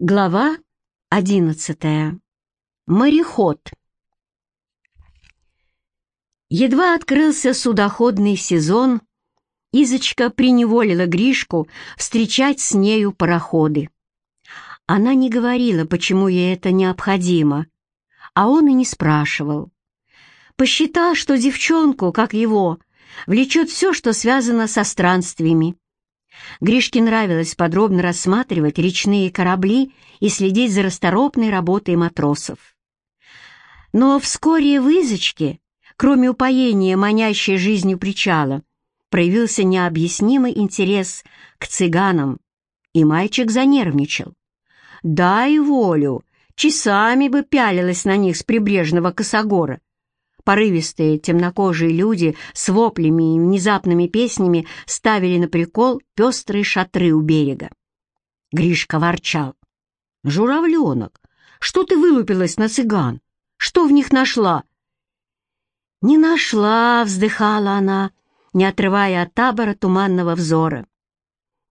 Глава одиннадцатая. Мореход. Едва открылся судоходный сезон, Изочка приневолила Гришку встречать с нею пароходы. Она не говорила, почему ей это необходимо, а он и не спрашивал. Посчитал, что девчонку, как его, влечет все, что связано со странствиями, Гришке нравилось подробно рассматривать речные корабли и следить за расторопной работой матросов. Но вскоре в Изочке, кроме упоения манящей жизнью причала, проявился необъяснимый интерес к цыганам, и мальчик занервничал. «Дай волю!» часами бы пялилась на них с прибрежного косогора, Порывистые темнокожие люди с воплями и внезапными песнями ставили на прикол пестрые шатры у берега. Гришка ворчал. «Журавленок, что ты вылупилась на цыган? Что в них нашла?» «Не нашла», — вздыхала она, не отрывая от табора туманного взора.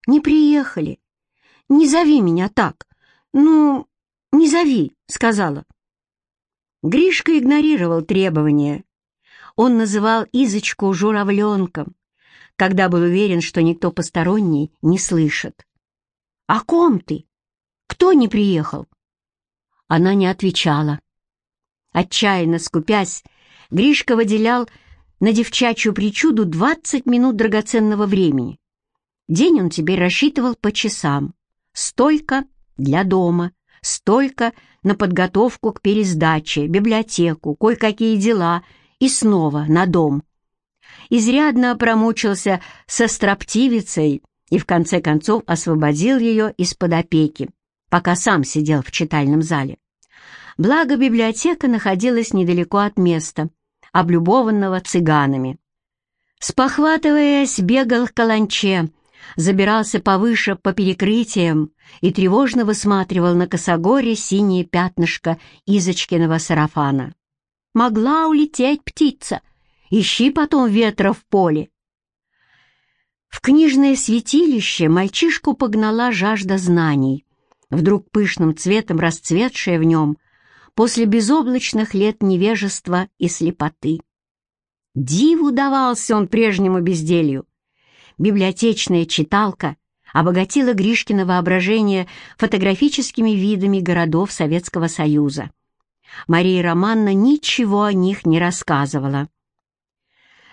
«Не приехали. Не зови меня так. Ну, не зови», — сказала. Гришка игнорировал требования. Он называл Изочку журавленком, когда был уверен, что никто посторонний не слышит. «О ком ты? Кто не приехал?» Она не отвечала. Отчаянно скупясь, Гришка выделял на девчачью причуду двадцать минут драгоценного времени. День он теперь рассчитывал по часам. Столько для дома, столько на подготовку к пересдаче, библиотеку, кое-какие дела и снова на дом. Изрядно промучился со строптивицей и в конце концов освободил ее из-под опеки, пока сам сидел в читальном зале. Благо библиотека находилась недалеко от места, облюбованного цыганами. Спохватываясь, бегал к каланче, забирался повыше по перекрытиям и тревожно высматривал на косогоре синее пятнышко Изочкиного сарафана. «Могла улететь птица! Ищи потом ветра в поле!» В книжное святилище мальчишку погнала жажда знаний, вдруг пышным цветом расцветшая в нем после безоблачных лет невежества и слепоты. Диву давался он прежнему безделью, библиотечная читалка обогатила Гришкино воображение фотографическими видами городов Советского Союза. Мария Романна ничего о них не рассказывала.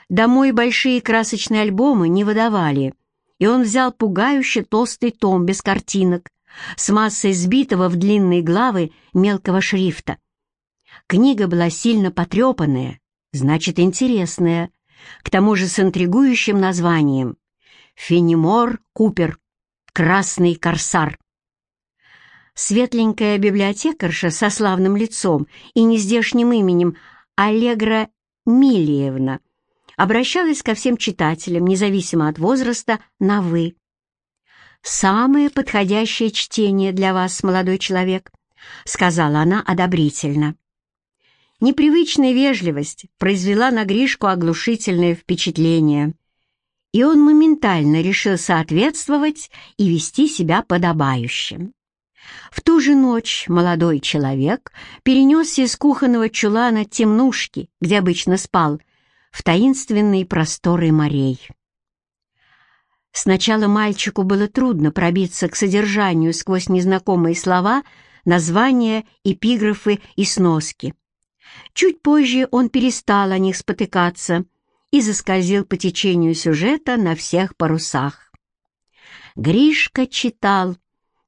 Домой большие красочные альбомы не выдавали, и он взял пугающе толстый том без картинок с массой сбитого в длинные главы мелкого шрифта. Книга была сильно потрепанная, значит, интересная, к тому же с интригующим названием Фенимор Купер, красный корсар. Светленькая библиотекарша со славным лицом и нездешним именем Аллегра Милиевна обращалась ко всем читателям, независимо от возраста, на «вы». «Самое подходящее чтение для вас, молодой человек», — сказала она одобрительно. Непривычная вежливость произвела на Гришку оглушительное впечатление и он моментально решил соответствовать и вести себя подобающе. В ту же ночь молодой человек перенесся из кухонного чулана темнушки, где обычно спал, в таинственные просторы морей. Сначала мальчику было трудно пробиться к содержанию сквозь незнакомые слова, названия, эпиграфы и сноски. Чуть позже он перестал о них спотыкаться и заскользил по течению сюжета на всех парусах. Гришка читал,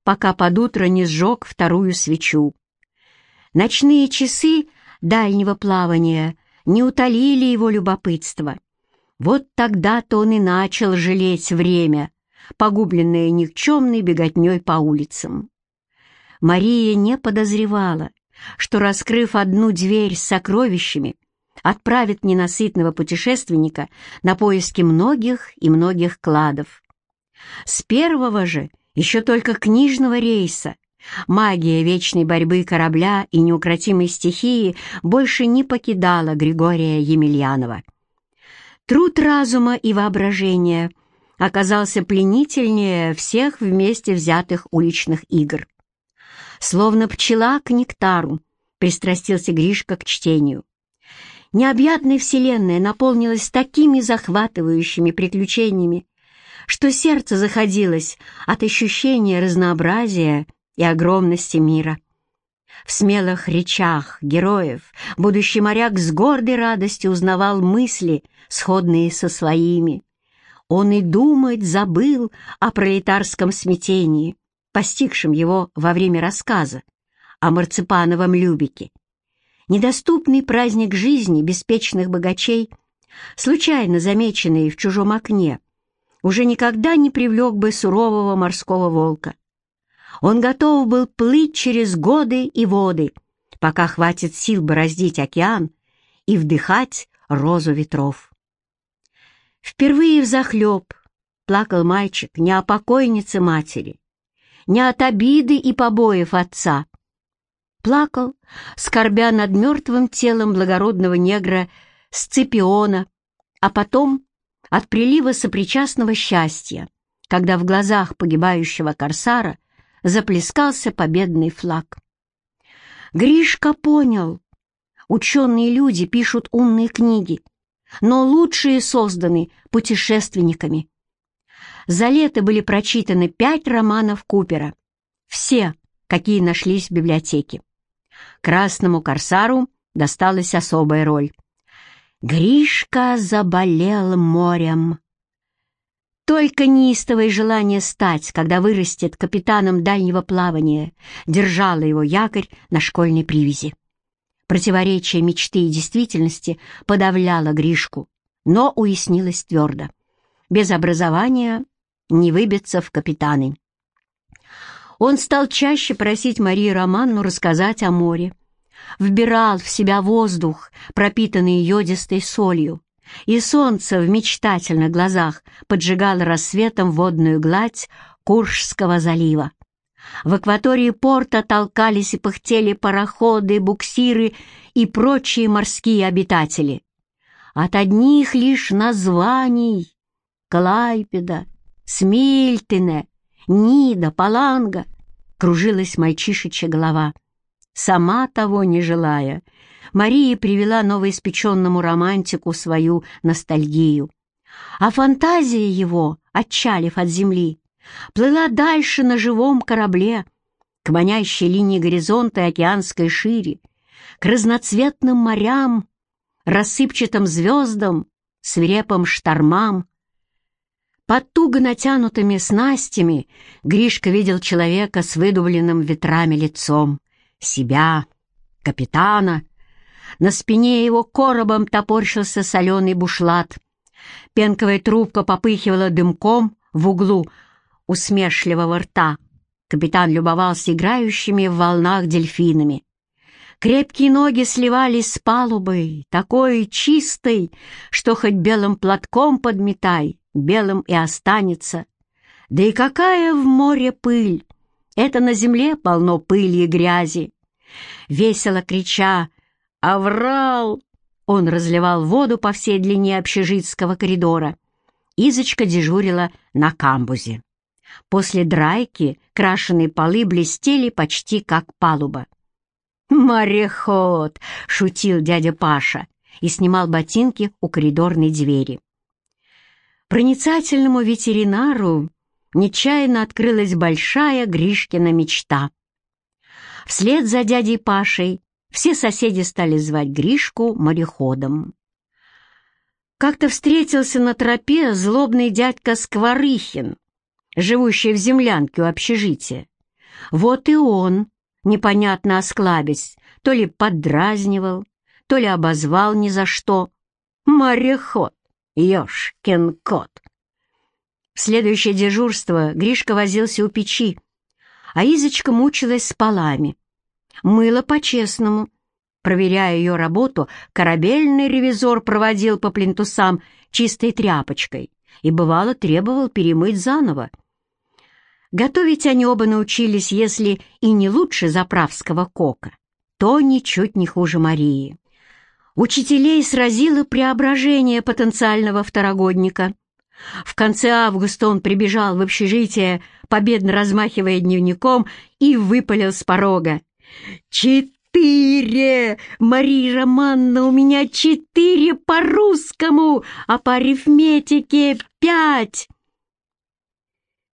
пока под утро не сжег вторую свечу. Ночные часы дальнего плавания не утолили его любопытство. Вот тогда-то он и начал жалеть время, погубленное никчемной беготней по улицам. Мария не подозревала, что, раскрыв одну дверь с сокровищами, отправит ненасытного путешественника на поиски многих и многих кладов. С первого же, еще только книжного рейса, магия вечной борьбы корабля и неукротимой стихии больше не покидала Григория Емельянова. Труд разума и воображения оказался пленительнее всех вместе взятых уличных игр. Словно пчела к нектару, пристрастился Гришка к чтению. Необъятная вселенная наполнилась такими захватывающими приключениями, что сердце заходилось от ощущения разнообразия и огромности мира. В смелых речах героев будущий моряк с гордой радостью узнавал мысли, сходные со своими. Он и думать забыл о пролетарском смятении, постигшем его во время рассказа о марципановом Любике. Недоступный праздник жизни беспечных богачей, случайно замеченный в чужом окне, уже никогда не привлек бы сурового морского волка. Он готов был плыть через годы и воды, пока хватит сил бороздить океан и вдыхать розу ветров. Впервые взахлеб плакал мальчик не о покойнице матери, не от обиды и побоев отца. Плакал, скорбя над мертвым телом благородного негра Сципиона, а потом от прилива сопричастного счастья, когда в глазах погибающего корсара заплескался победный флаг. Гришка понял, ученые люди пишут умные книги, но лучшие созданы путешественниками. За лето были прочитаны пять романов Купера, все, какие нашлись в библиотеке. Красному корсару досталась особая роль. Гришка заболел морем. Только неистовое желание стать, когда вырастет капитаном дальнего плавания, держало его якорь на школьной привязи. Противоречие мечты и действительности подавляло Гришку, но уяснилось твердо. Без образования не выбиться в капитаны. Он стал чаще просить Марию Романну рассказать о море. Вбирал в себя воздух, пропитанный йодистой солью, и солнце в мечтательных глазах поджигало рассветом водную гладь Куршского залива. В акватории порта толкались и пыхтели пароходы, буксиры и прочие морские обитатели. От одних лишь названий — Клайпеда, Смильтине, Нида, Паланга — кружилась мальчишечья голова. Сама того не желая, Мария привела новоиспеченному романтику свою ностальгию. А фантазия его, отчалив от земли, плыла дальше на живом корабле, к манящей линии горизонта океанской шире, к разноцветным морям, рассыпчатым звездам, свирепым штормам. Под туго натянутыми снастями Гришка видел человека с выдубленным ветрами лицом, себя, капитана. На спине его коробом топорщился соленый бушлат. Пенковая трубка попыхивала дымком в углу усмешливого рта. Капитан любовался играющими в волнах дельфинами. Крепкие ноги сливались с палубой, такой чистой, что хоть белым платком подметай, белым и останется. Да и какая в море пыль! Это на земле полно пыли и грязи. Весело крича «Аврал!» он разливал воду по всей длине общежитского коридора. Изочка дежурила на камбузе. После драйки крашеные полы блестели почти как палуба. «Мореход!» — шутил дядя Паша и снимал ботинки у коридорной двери. Проницательному ветеринару нечаянно открылась большая Гришкина мечта. Вслед за дядей Пашей все соседи стали звать Гришку мореходом. Как-то встретился на тропе злобный дядька Скворыхин, живущий в землянке у общежития. Вот и он, непонятно осклабясь, то ли поддразнивал, то ли обозвал ни за что. Мореход, ёшкин кот. В следующее дежурство Гришка возился у печи, а Изочка мучилась с полами. Мыло по-честному. Проверяя ее работу, корабельный ревизор проводил по плинтусам чистой тряпочкой и, бывало, требовал перемыть заново. Готовить они оба научились, если и не лучше заправского кока, то ничуть не хуже Марии. Учителей сразило преображение потенциального второгодника. В конце августа он прибежал в общежитие, победно размахивая дневником, и выпалил с порога. «Четыре! Мария Романна, у меня четыре по-русскому, а по арифметике пять!»